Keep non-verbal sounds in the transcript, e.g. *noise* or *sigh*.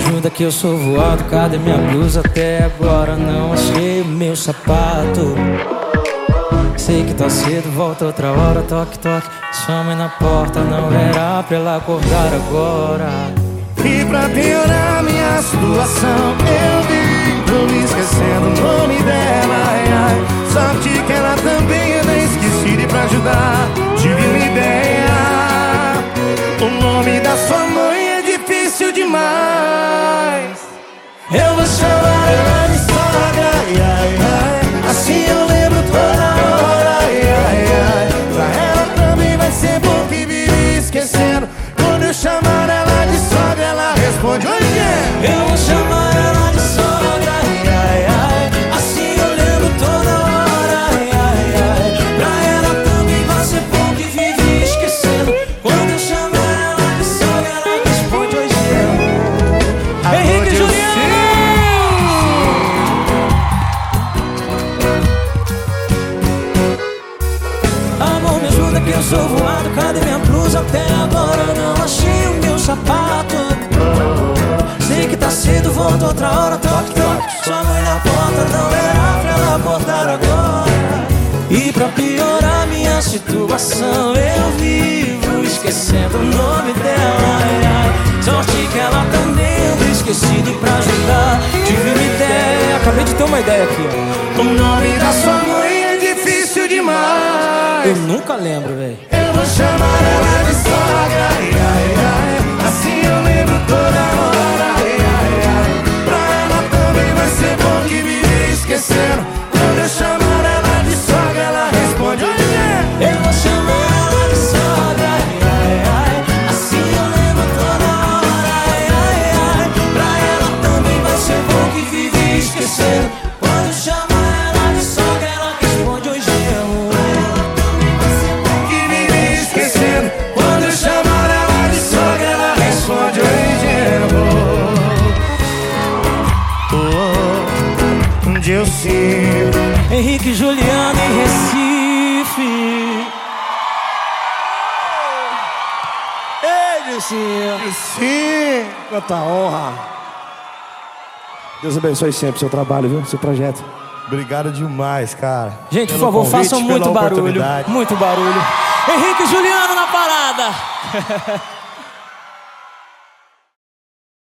ajuda que eu sou voado. Cadê minha blusa? Até agora não achei o meu sapato. Sei que tá cedo, volta outra hora, toque, toque. Sua mãe na porta, não era pra ela acordar agora. E pra piorar minha situação, eu vivo Eu vou chamar ela de sogra, ai, ai, ai. Assim lembro toda hora, ai, ai, ai. Pra ela também vai ser bom que vive esquecendo. Quando eu chamar ela de sogra, ela responde hoje eu. Henrique Juliano! Amor, me ajuda que eu sou voado. Cadê minha blusa? Até outra hora. Toque, toque. Sua mãe na porta não era pra ela acordar agora. E pra piorar minha situação, eu vivo esquecendo o nome dela. Ai, ai. Sorte que ela também anda esquecida e pra ajudar. Tive uma ideia, acabei de ter uma ideia aqui. O nome da sua mãe é difícil demais. Eu nunca lembro, velho. Eu vou chamar Onde eu sinto Henrique Juliano em Recife. Ei, Dilcinho. Sim, quanta honra. Deus abençoe sempre o seu trabalho, viu? Seu projeto. Obrigado demais, cara. Gente, por favor, convite, façam muito barulho. Muito barulho. Henrique Juliano na parada. *laughs*